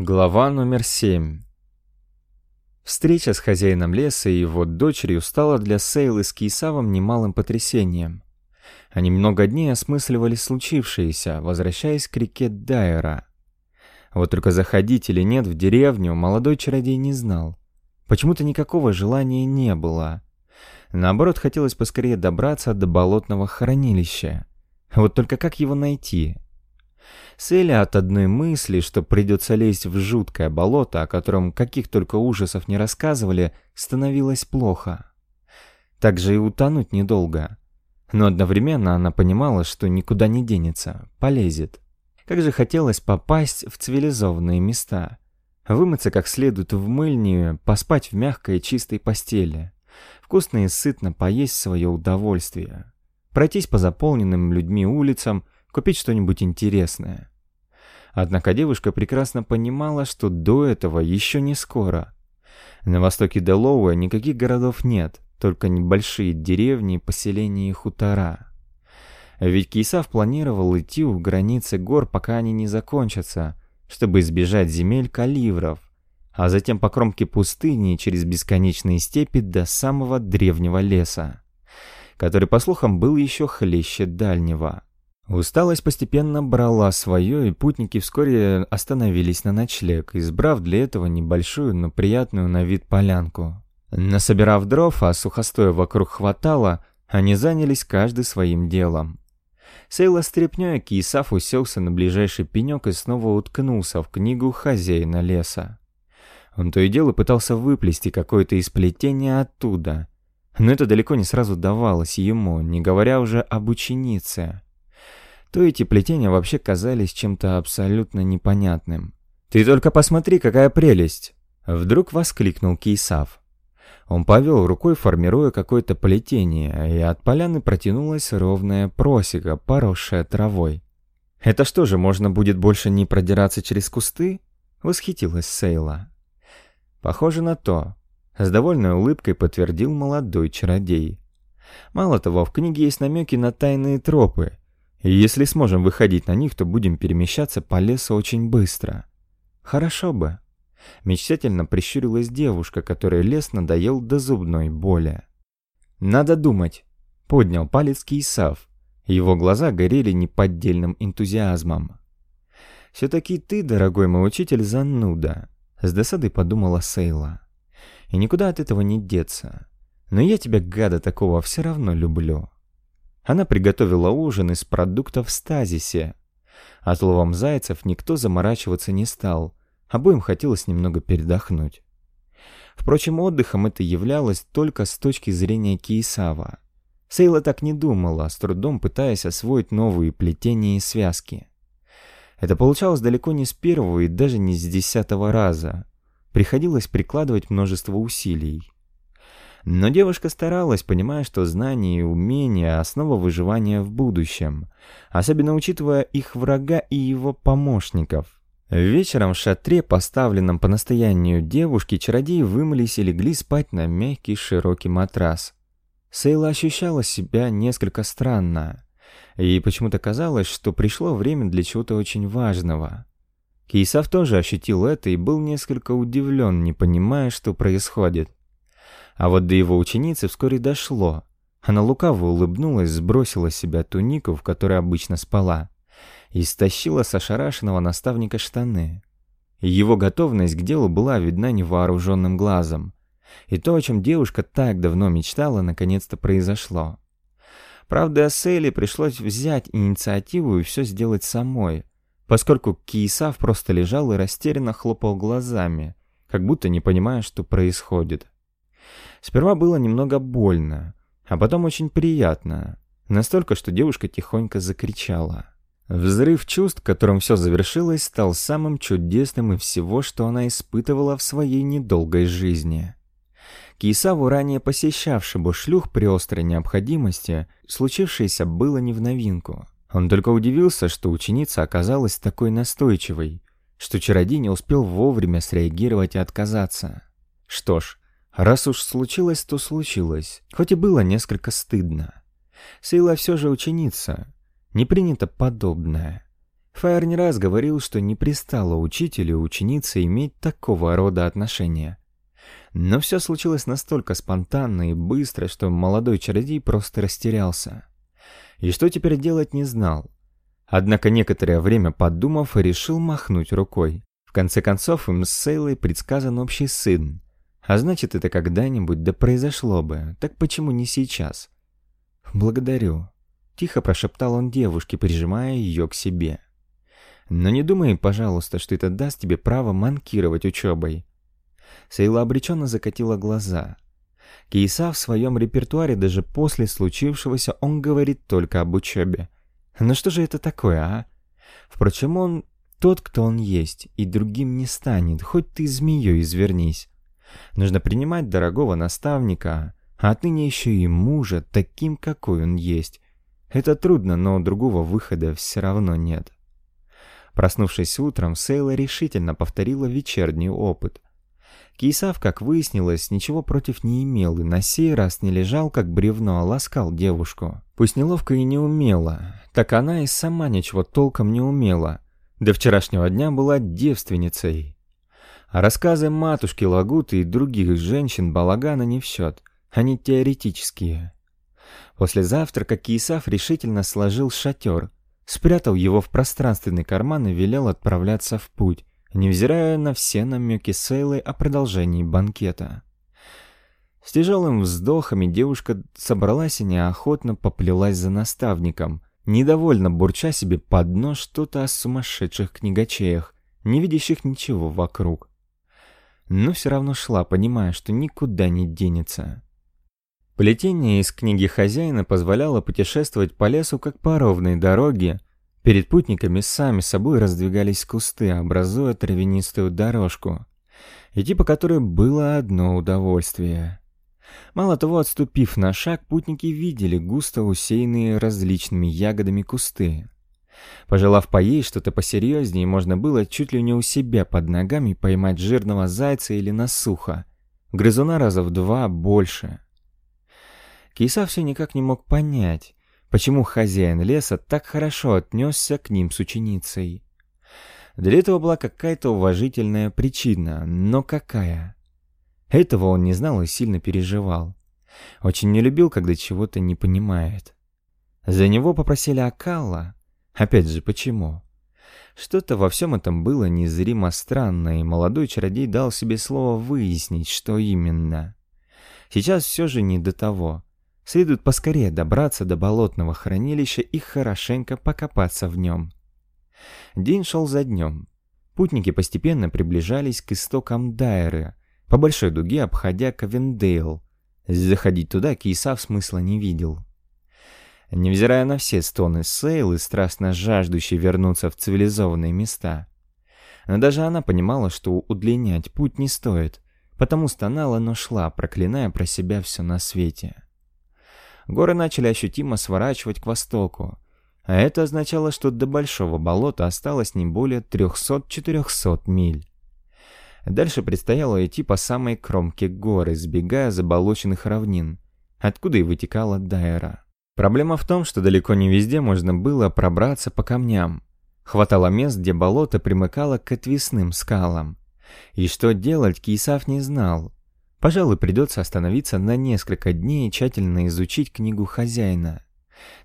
Глава номер семь. Встреча с хозяином леса и его дочерью стала для Сейлы с Кейсавом немалым потрясением. Они много дней осмысливали случившееся, возвращаясь к реке Дайера. Вот только заходить или нет в деревню молодой чародей не знал. Почему-то никакого желания не было. Наоборот, хотелось поскорее добраться до болотного хранилища. Вот только как его найти? Селя от одной мысли, что придется лезть в жуткое болото, о котором каких только ужасов не рассказывали, становилось плохо. Так же и утонуть недолго. Но одновременно она понимала, что никуда не денется, полезет. Как же хотелось попасть в цивилизованные места. Вымыться как следует в мыльню, поспать в мягкой чистой постели. Вкусно и сытно поесть свое удовольствие. Пройтись по заполненным людьми улицам – купить что-нибудь интересное. Однако девушка прекрасно понимала, что до этого еще не скоро. На востоке Делоуэ никаких городов нет, только небольшие деревни, поселения и хутора. Ведь Кейсав планировал идти у границы гор, пока они не закончатся, чтобы избежать земель каливров, а затем по кромке пустыни через бесконечные степи до самого древнего леса, который, по слухам, был еще хлеще дальнего. Усталость постепенно брала свое, и путники вскоре остановились на ночлег, избрав для этого небольшую, но приятную на вид полянку. Насобирав дров, а сухостоя вокруг хватало, они занялись каждый своим делом. Сейла стряпнёй Кисав уселся на ближайший пенек и снова уткнулся в книгу хозяина леса. Он то и дело пытался выплести какое-то из плетения оттуда, но это далеко не сразу давалось ему, не говоря уже об ученице то эти плетения вообще казались чем-то абсолютно непонятным. «Ты только посмотри, какая прелесть!» Вдруг воскликнул Кейсав. Он повел рукой, формируя какое-то плетение, и от поляны протянулась ровная просека, поросшая травой. «Это что же, можно будет больше не продираться через кусты?» — восхитилась Сейла. «Похоже на то», — с довольной улыбкой подтвердил молодой чародей. «Мало того, в книге есть намеки на тайные тропы, и если сможем выходить на них, то будем перемещаться по лесу очень быстро. Хорошо бы. Мечтательно прищурилась девушка, которой лес надоел до зубной боли. Надо думать. Поднял палец Кейсав. Его глаза горели неподдельным энтузиазмом. «Все-таки ты, дорогой мой учитель, зануда», — с досадой подумала Сейла. «И никуда от этого не деться. Но я тебя, гада такого, все равно люблю». Она приготовила ужин из продуктов в стазисе. Отловом зайцев никто заморачиваться не стал, обоим хотелось немного передохнуть. Впрочем, отдыхом это являлось только с точки зрения Киесава. Сейла так не думала, с трудом пытаясь освоить новые плетения и связки. Это получалось далеко не с первого и даже не с десятого раза. Приходилось прикладывать множество усилий. Но девушка старалась, понимая, что знания и умения – основа выживания в будущем, особенно учитывая их врага и его помощников. Вечером в шатре, поставленном по настоянию девушки, чародеи вымылись и легли спать на мягкий широкий матрас. Сейла ощущала себя несколько странно. Ей почему-то казалось, что пришло время для чего-то очень важного. Кейсав тоже ощутил это и был несколько удивлен, не понимая, что происходит. А вот до его ученицы вскоре дошло. Она лукаво улыбнулась, сбросила с себя тунику, в которой обычно спала, и стащила с ошарашенного наставника штаны. Его готовность к делу была видна невооруженным глазом. И то, о чем девушка так давно мечтала, наконец-то произошло. Правда, Ассейли пришлось взять инициативу и все сделать самой, поскольку Киесав просто лежал и растерянно хлопал глазами, как будто не понимая, что происходит. Сперва было немного больно, а потом очень приятно. Настолько, что девушка тихонько закричала. Взрыв чувств, которым все завершилось, стал самым чудесным из всего, что она испытывала в своей недолгой жизни. Кисаву, ранее посещавшему шлюх при острой необходимости, случившееся было не в новинку. Он только удивился, что ученица оказалась такой настойчивой, что чародей не успел вовремя среагировать и отказаться. Что ж, Раз уж случилось, то случилось, хоть и было несколько стыдно. Сейла все же ученица, не принято подобное. Фаер не раз говорил, что не пристало учителю ученице иметь такого рода отношения. Но все случилось настолько спонтанно и быстро, что молодой чародей просто растерялся. И что теперь делать не знал. Однако некоторое время подумав, решил махнуть рукой. В конце концов, им с Сейлой предсказан общий сын. А значит, это когда-нибудь да произошло бы. Так почему не сейчас? «Благодарю», — тихо прошептал он девушке, прижимая ее к себе. «Но не думай, пожалуйста, что это даст тебе право манкировать учебой. Сейла обреченно закатила глаза. Кейса в своем репертуаре даже после случившегося он говорит только об учебе. Ну что же это такое, а? Впрочем, он тот, кто он есть, и другим не станет, хоть ты змеей извернись. Нужно принимать дорогого наставника, а отныне еще и мужа таким, какой он есть. Это трудно, но другого выхода все равно нет. Проснувшись утром, Сейла решительно повторила вечерний опыт. Кейсав, как выяснилось, ничего против не имел и на сей раз не лежал, как бревно, а ласкал девушку. Пусть неловко и не умела, так она и сама ничего толком не умела. До вчерашнего дня была девственницей. Рассказы матушки Лагуты и других женщин балагана не в счет, они теоретические. После завтрака Кейсав решительно сложил шатер, спрятал его в пространственный карман и велел отправляться в путь невзирая на все намеки Сейлы о продолжении банкета. С тяжелым вздохами девушка собралась и неохотно поплелась за наставником, недовольно бурча себе под нос что-то о сумасшедших книгачеях, не видящих ничего вокруг. Но все равно шла, понимая, что никуда не денется. Плетение из книги хозяина позволяло путешествовать по лесу как по ровной дороге, Перед путниками сами собой раздвигались кусты, образуя травянистую дорожку, идти по которой было одно удовольствие. Мало того, отступив на шаг, путники видели густо усеянные различными ягодами кусты. Пожелав поесть что-то посерьезнее, можно было чуть ли не у себя под ногами поймать жирного зайца или насуха. Грызуна раза в два больше. Киса все никак не мог понять, почему хозяин леса так хорошо отнесся к ним с ученицей. Для этого была какая-то уважительная причина, но какая? Этого он не знал и сильно переживал. Очень не любил, когда чего-то не понимает. За него попросили Акалла. Опять же, почему? Что-то во всем этом было незримо странно, и молодой чародей дал себе слово выяснить, что именно. Сейчас все же не до того. Следует поскорее добраться до болотного хранилища и хорошенько покопаться в нем. День шел за днем. Путники постепенно приближались к истокам Дайры, по большой дуге обходя Ковендейл. Заходить туда Кейсав смысла не видел. Невзирая на все стоны Сейлы, страстно жаждущей вернуться в цивилизованные места. Но даже она понимала, что удлинять путь не стоит, потому стонала, но шла, проклиная про себя все на свете. Горы начали ощутимо сворачивать к востоку, а это означало, что до Большого болота осталось не более 300-400 миль. Дальше предстояло идти по самой кромке горы, сбегая заболоченных равнин, откуда и вытекала Дайра. Проблема в том, что далеко не везде можно было пробраться по камням. Хватало мест, где болото примыкало к отвесным скалам. И что делать, Кисав не знал. Пожалуй, придется остановиться на несколько дней и тщательно изучить книгу хозяина.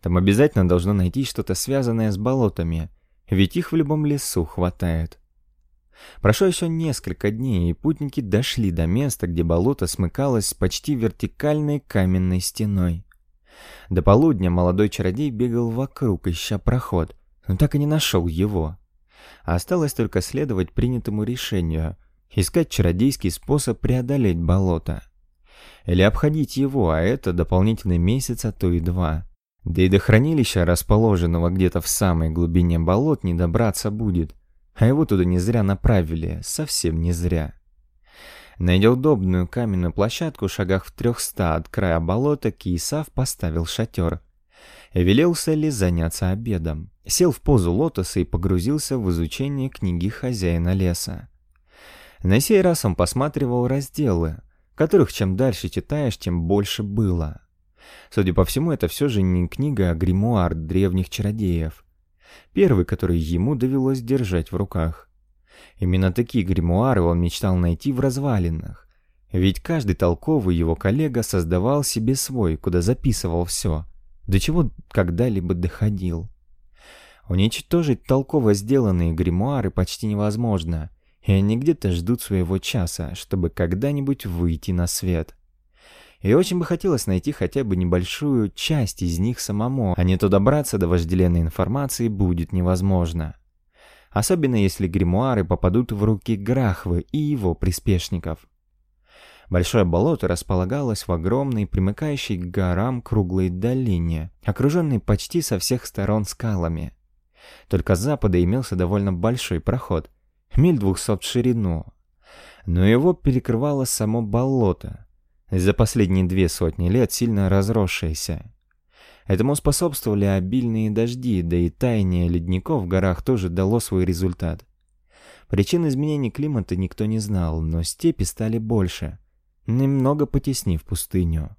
Там обязательно должно найти что-то связанное с болотами, ведь их в любом лесу хватает. Прошло еще несколько дней, и путники дошли до места, где болото смыкалось с почти вертикальной каменной стеной. До полудня молодой чародей бегал вокруг, ища проход, но так и не нашел его. Осталось только следовать принятому решению, искать чародейский способ преодолеть болото. Или обходить его, а это дополнительный месяц, а то и два. Да и до хранилища, расположенного где-то в самой глубине болот, не добраться будет. А его туда не зря направили, совсем не зря. Найдя удобную каменную площадку в шагах в трехста от края болота, Киесав поставил шатер. Велел Селли заняться обедом. Сел в позу лотоса и погрузился в изучение книги хозяина леса. На сей раз он посматривал разделы, которых чем дальше читаешь, тем больше было. Судя по всему, это все же не книга, а гримуар древних чародеев. Первый, который ему довелось держать в руках. Именно такие гримуары он мечтал найти в развалинах. Ведь каждый толковый его коллега создавал себе свой, куда записывал все, до чего когда-либо доходил. Уничтожить толково сделанные гримуары почти невозможно, и они где-то ждут своего часа, чтобы когда-нибудь выйти на свет. И очень бы хотелось найти хотя бы небольшую часть из них самому, а не то добраться до вожделенной информации будет невозможно. Особенно если гримуары попадут в руки Грахвы и его приспешников. Большое болото располагалось в огромной, примыкающей к горам круглой долине, окруженной почти со всех сторон скалами. Только с запада имелся довольно большой проход, миль двухсот в ширину. Но его перекрывало само болото, за последние две сотни лет сильно разросшееся. Этому способствовали обильные дожди, да и таяние ледников в горах тоже дало свой результат. Причин изменений климата никто не знал, но степи стали больше, немного потеснив пустыню.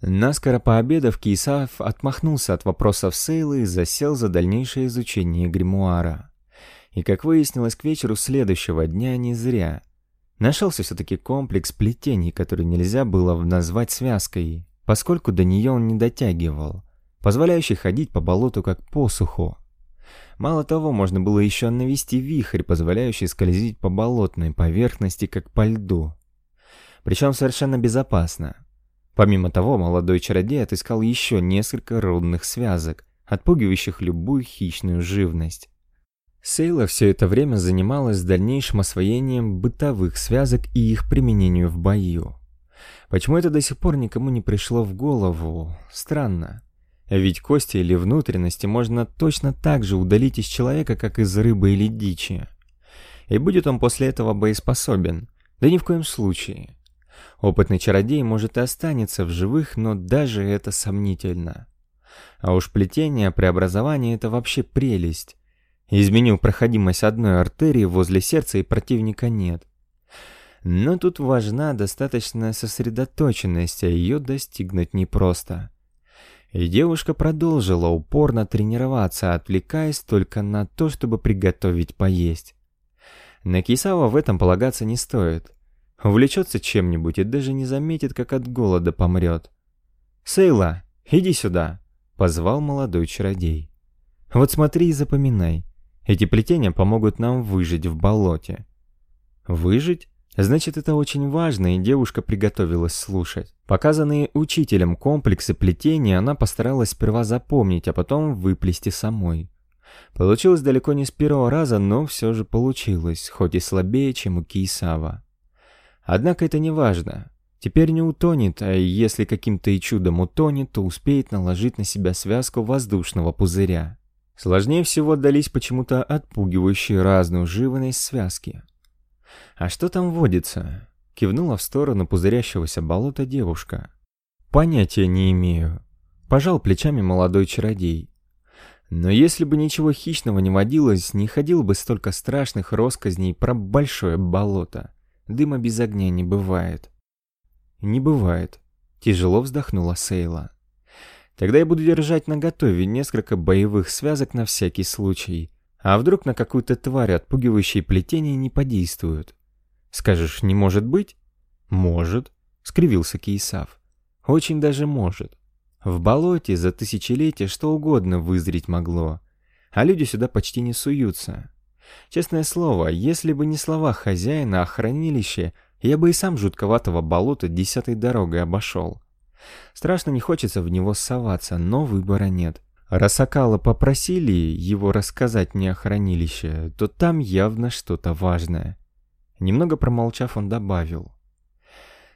Наскоро пообедав, Кисав отмахнулся от вопросов Сейлы и засел за дальнейшее изучение гримуара. И, как выяснилось, к вечеру следующего дня не зря. Нашелся все-таки комплекс плетений, который нельзя было назвать связкой, поскольку до нее он не дотягивал, позволяющий ходить по болоту как по суху. Мало того, можно было еще навести вихрь, позволяющий скользить по болотной поверхности как по льду. Причем совершенно безопасно. Помимо того, молодой чародей отыскал еще несколько рудных связок, отпугивающих любую хищную живность. Сейла все это время занималась дальнейшим освоением бытовых связок и их применению в бою. Почему это до сих пор никому не пришло в голову? Странно. Ведь кости или внутренности можно точно так же удалить из человека, как из рыбы или дичи. И будет он после этого боеспособен? Да ни в коем случае. Опытный чародей может и останется в живых, но даже это сомнительно. А уж плетение преобразования — это вообще прелесть. Изменил проходимость одной артерии возле сердца и противника нет. Но тут важна достаточная сосредоточенность, а ее достигнуть непросто. И девушка продолжила упорно тренироваться, отвлекаясь только на то, чтобы приготовить поесть. На Кисава в этом полагаться не стоит. Увлечется чем-нибудь и даже не заметит, как от голода помрет. «Сейла, иди сюда!» — позвал молодой чародей. «Вот смотри и запоминай. Эти плетения помогут нам выжить в болоте». «Выжить?» Значит, это очень важно, и девушка приготовилась слушать. Показанные учителем комплексы плетения она постаралась сперва запомнить, а потом выплести самой. Получилось далеко не с первого раза, но все же получилось, хоть и слабее, чем у Киесава. Однако это не важно. Теперь не утонет, а если каким-то и чудом утонет, то успеет наложить на себя связку воздушного пузыря. Сложнее всего дались почему-то отпугивающие разную живность связки. «А что там водится?» — кивнула в сторону пузырящегося болота девушка. «Понятия не имею», — пожал плечами молодой чародей. «Но если бы ничего хищного не водилось, не ходило бы столько страшных росказней про большое болото. Дыма без огня не бывает. Не бывает. Тяжело вздохнула Сейла. Тогда я буду держать наготове несколько боевых связок на всякий случай. А вдруг на какую-то тварь отпугивающие плетения не подействуют? Скажешь, не может быть? Может, скривился Кейсав. Очень даже может. В болоте за тысячелетия что угодно вызреть могло, а люди сюда почти не суются. Честное слово, если бы не слова хозяина о хранилище, я бы и сам жутковатого болота десятой дорогой обошел. Страшно не хочется в него соваться, но выбора нет. Раз Акала попросили его рассказать мне о хранилище, то там явно что-то важное. Немного промолчав, он добавил.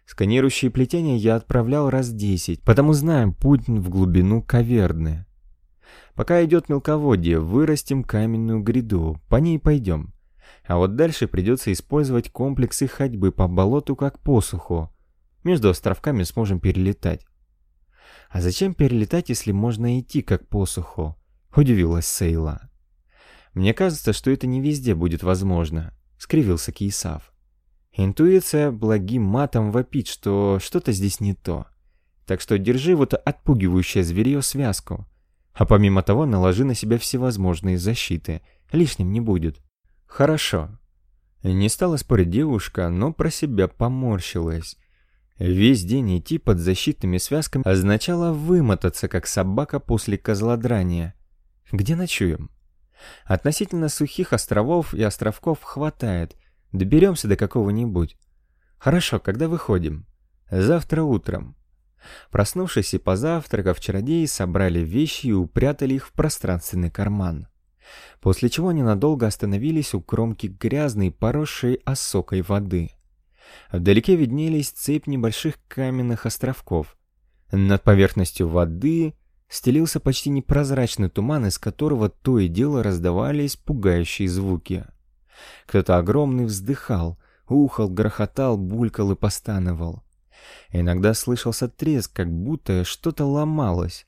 Сканирующие плетения я отправлял раз десять, потому знаем путь в глубину каверны. Пока идет мелководье, вырастим каменную гряду, по ней пойдем. А вот дальше придется использовать комплексы ходьбы по болоту как посуху. Между островками сможем перелетать. А зачем перелетать, если можно идти как посуху? Удивилась Сейла. Мне кажется, что это не везде будет возможно, скривился Кейсав. Интуиция благим матом вопит, что что-то здесь не то. Так что держи вот отпугивающее зверье связку. А помимо того, наложи на себя всевозможные защиты. Лишним не будет. Хорошо. Не стала спорить девушка, но про себя поморщилась. Весь день идти под защитными связками означало вымотаться, как собака после козлодрания. Где ночуем? Относительно сухих островов и островков хватает. Доберемся до какого-нибудь. Хорошо, когда выходим? Завтра утром. Проснувшись и позавтракав, чародеи собрали вещи и упрятали их в пространственный карман. После чего они надолго остановились у кромки грязной, поросшей осокой воды. Вдалеке виднелись цепь небольших каменных островков. Над поверхностью воды стелился почти непрозрачный туман, из которого то и дело раздавались пугающие звуки. Кто-то огромный вздыхал, ухал, грохотал, булькал и постановал. Иногда слышался треск, как будто что-то ломалось.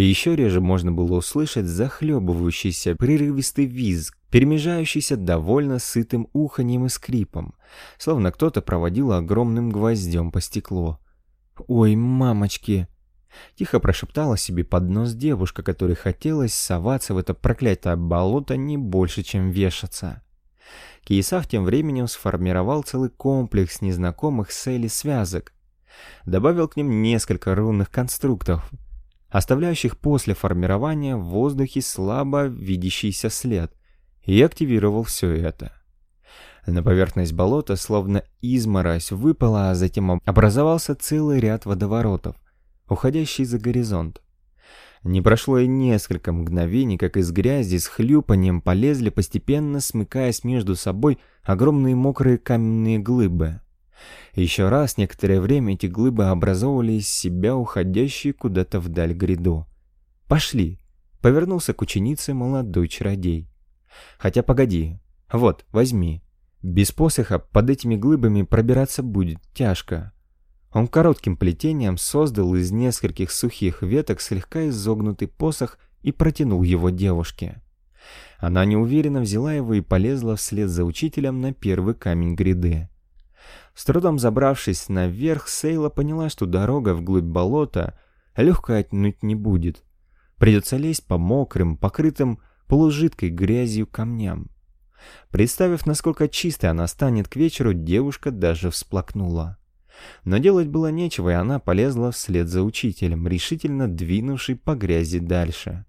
Еще реже можно было услышать захлебывающийся прерывистый визг, перемежающийся довольно сытым уханьем и скрипом, словно кто-то проводил огромным гвоздем по стеклу. «Ой, мамочки!» Тихо прошептала себе под нос девушка, которой хотелось соваться в это проклятое болото не больше, чем вешаться. Киесах тем временем сформировал целый комплекс незнакомых Сейли связок. Добавил к ним несколько рунных конструктов, оставляющих после формирования в воздухе слабо видящийся след, и активировал все это. На поверхность болота, словно изморозь, выпала, а затем образовался целый ряд водоворотов, уходящий за горизонт. Не прошло и несколько мгновений, как из грязи с хлюпанием полезли, постепенно смыкаясь между собой огромные мокрые каменные глыбы. Еще раз некоторое время эти глыбы образовывали из себя уходящие куда-то вдаль гряду. «Пошли!» — повернулся к ученице молодой чародей. «Хотя погоди. Вот, возьми. Без посоха под этими глыбами пробираться будет тяжко. Он коротким плетением создал из нескольких сухих веток слегка изогнутый посох и протянул его девушке. Она неуверенно взяла его и полезла вслед за учителем на первый камень гряды. С трудом забравшись наверх, Сейла поняла, что дорога вглубь болота легкой отнюдь не будет. Придется лезть по мокрым, покрытым полужидкой грязью камням. Представив, насколько чистой она станет к вечеру, девушка даже всплакнула. Но делать было нечего, и она полезла вслед за учителем, решительно двинувший по грязи дальше.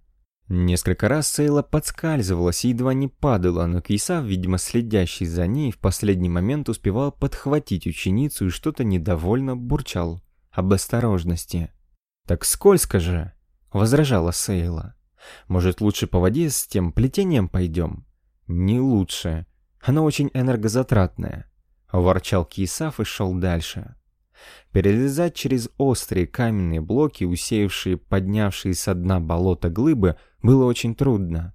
Несколько раз Сейла подскальзывалась и едва не падала, но Кисав, видимо следящий за ней, в последний момент успевал подхватить ученицу и что-то недовольно бурчал об осторожности. «Так скользко же!» — возражала Сейла. «Может, лучше по воде с тем плетением пойдем?» «Не лучше. Оно очень энергозатратное», — ворчал Кисав и шел дальше. Перелезать через острые каменные блоки, усеявшие поднявшие со дна болота глыбы, было очень трудно.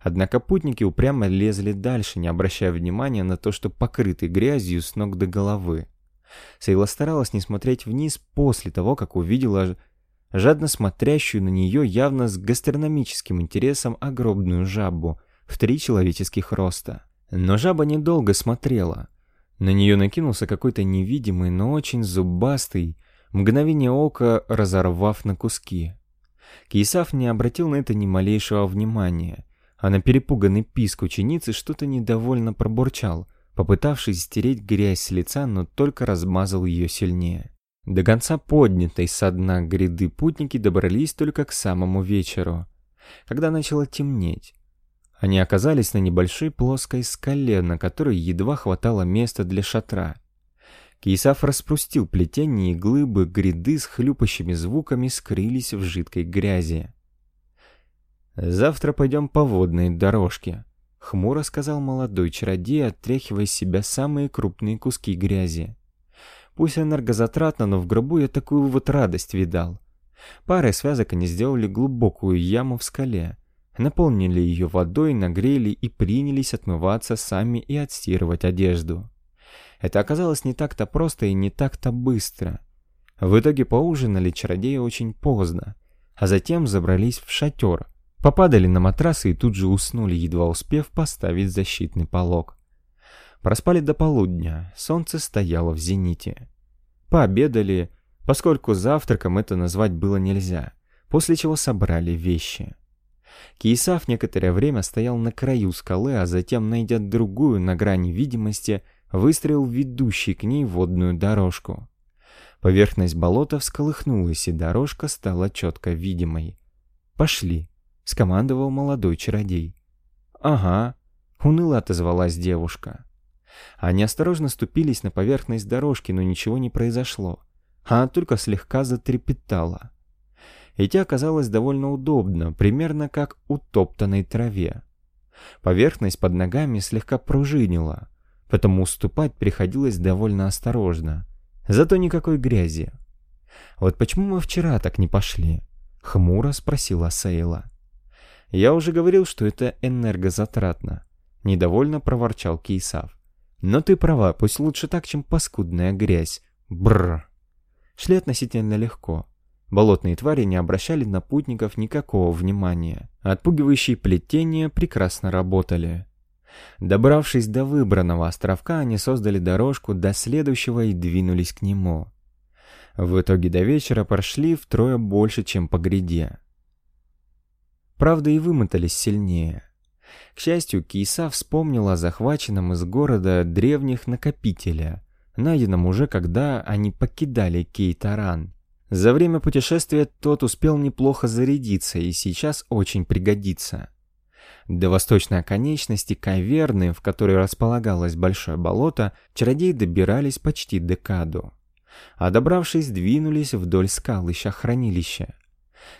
Однако путники упрямо лезли дальше, не обращая внимания на то, что покрыты грязью с ног до головы. Сейла старалась не смотреть вниз после того, как увидела жадно смотрящую на нее явно с гастрономическим интересом огромную жабу в три человеческих роста. Но жаба недолго смотрела. На нее накинулся какой-то невидимый, но очень зубастый, мгновение ока разорвав на куски. Кисав не обратил на это ни малейшего внимания, а на перепуганный писк ученицы что-то недовольно пробурчал, попытавшись стереть грязь с лица, но только размазал ее сильнее. До конца поднятой со дна гряды путники добрались только к самому вечеру, когда начало темнеть. Они оказались на небольшой плоской скале, на которой едва хватало места для шатра. Кейсаф распустил плетение, и глыбы гряды с хлюпающими звуками скрылись в жидкой грязи. «Завтра пойдем по водной дорожке», — хмуро сказал молодой чародей, отряхивая с себя самые крупные куски грязи. Пусть энергозатратно, но в гробу я такую вот радость видал. Парой связок они сделали глубокую яму в скале, наполнили ее водой, нагрели и принялись отмываться сами и отстирывать одежду. Это оказалось не так-то просто и не так-то быстро. В итоге поужинали чародеи очень поздно, а затем забрались в шатер, попадали на матрасы и тут же уснули, едва успев поставить защитный полог. Проспали до полудня, солнце стояло в зените. Пообедали, поскольку завтраком это назвать было нельзя – после чего собрали вещи. Киесав некоторое время стоял на краю скалы, а затем, найдя другую на грани видимости, выстроил ведущий к ней водную дорожку. Поверхность болота всколыхнулась, и дорожка стала четко видимой. «Пошли», — скомандовал молодой чародей. «Ага», — уныло отозвалась девушка. Они осторожно ступились на поверхность дорожки, но ничего не произошло. Она только слегка затрепетала. Идти оказалось довольно удобно, примерно как у топтанной траве. Поверхность под ногами слегка пружинила, потому уступать приходилось довольно осторожно. Зато никакой грязи. «Вот почему мы вчера так не пошли?» — хмуро спросила Сейла. «Я уже говорил, что это энергозатратно», — недовольно проворчал Кейсав. «Но ты права, пусть лучше так, чем паскудная грязь. Бррр». Шли относительно легко. Болотные твари не обращали на путников никакого внимания. Отпугивающие плетения прекрасно работали. Добравшись до выбранного островка, они создали дорожку до следующего и двинулись к нему. В итоге до вечера прошли втрое больше, чем по гряде. Правда, и вымотались сильнее. К счастью, Киса вспомнила о захваченном из города древних накопителя, найденном уже когда они покидали Кейтаран. За время путешествия тот успел неплохо зарядиться и сейчас очень пригодится. До восточной оконечности каверны, в которой располагалось большое болото, чародеи добирались почти декаду. А добравшись, двинулись вдоль скал, ища хранилища.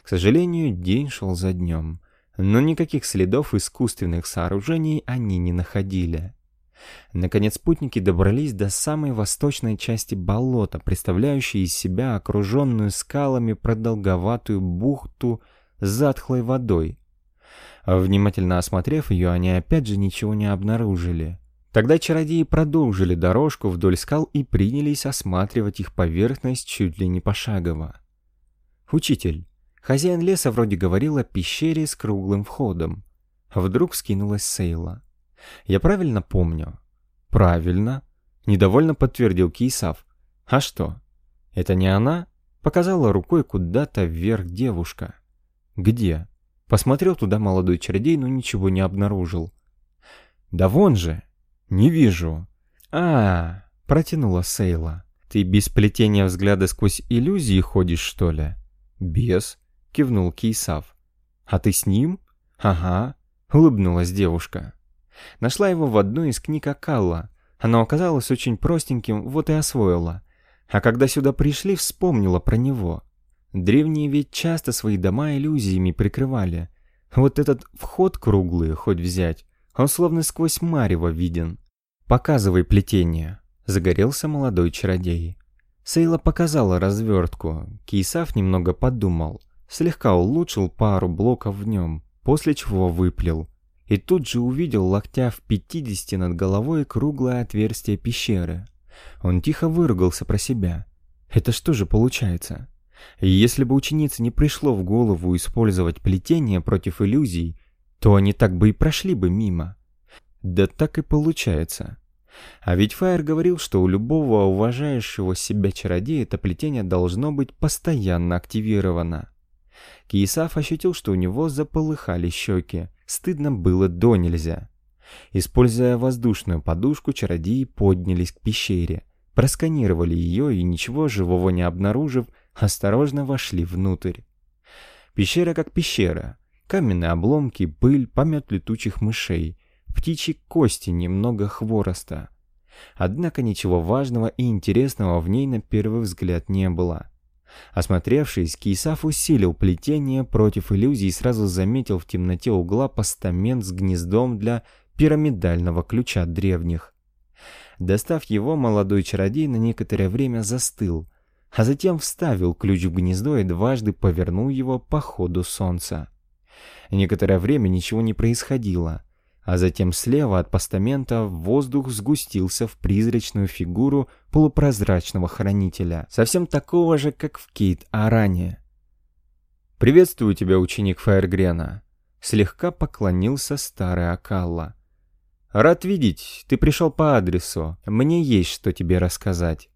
К сожалению, день шел за днем, но никаких следов искусственных сооружений они не находили. Наконец спутники добрались до самой восточной части болота, представляющей из себя окруженную скалами продолговатую бухту с затхлой водой. Внимательно осмотрев ее, они опять же ничего не обнаружили. Тогда чародеи продолжили дорожку вдоль скал и принялись осматривать их поверхность чуть ли не пошагово. «Учитель, хозяин леса вроде говорил о пещере с круглым входом». Вдруг скинулась Сейла. Я правильно помню? Правильно, недовольно подтвердил Кейсав. А что? Это не она? Показала рукой куда-то вверх девушка. Где? Посмотрел туда молодой чародей, но ничего не обнаружил. Да вон же. Не вижу. А, -а, -а протянула Сейла. Ты без плетения взгляда сквозь иллюзии ходишь, что ли? Без, кивнул Кейсав. А ты с ним? Ага, улыбнулась девушка. Нашла его в одной из книг Акалла. Оно оказалось очень простеньким, вот и освоила. А когда сюда пришли, вспомнила про него. Древние ведь часто свои дома иллюзиями прикрывали. Вот этот вход круглый, хоть взять, он словно сквозь марево виден. «Показывай плетение», — загорелся молодой чародей. Сейла показала развертку. Кейсав немного подумал, слегка улучшил пару блоков в нем, после чего выплел и тут же увидел локтя в 50 над головой круглое отверстие пещеры. Он тихо выругался про себя. Это что же получается? Если бы ученице не пришло в голову использовать плетение против иллюзий, то они так бы и прошли бы мимо. Да так и получается. А ведь Фаер говорил, что у любого уважающего себя чародея это плетение должно быть постоянно активировано. Киесав ощутил, что у него заполыхали щеки, Стыдно было до нельзя. Используя воздушную подушку, чародеи поднялись к пещере, просканировали ее и, ничего живого не обнаружив, осторожно вошли внутрь. Пещера как пещера. Каменные обломки, пыль, помет летучих мышей, птичьи кости, немного хвороста. Однако ничего важного и интересного в ней на первый взгляд не было. Осмотревшись, Кейсаф усилил плетение против иллюзий и сразу заметил в темноте угла постамент с гнездом для пирамидального ключа древних. Достав его, молодой чародей на некоторое время застыл, а затем вставил ключ в гнездо и дважды повернул его по ходу солнца. Некоторое время ничего не происходило, а затем слева от постамента воздух сгустился в призрачную фигуру полупрозрачного хранителя, совсем такого же, как в Кейт-Аране. «Приветствую тебя, ученик Фаергрена», — слегка поклонился старый Акалла. «Рад видеть, ты пришел по адресу, мне есть что тебе рассказать».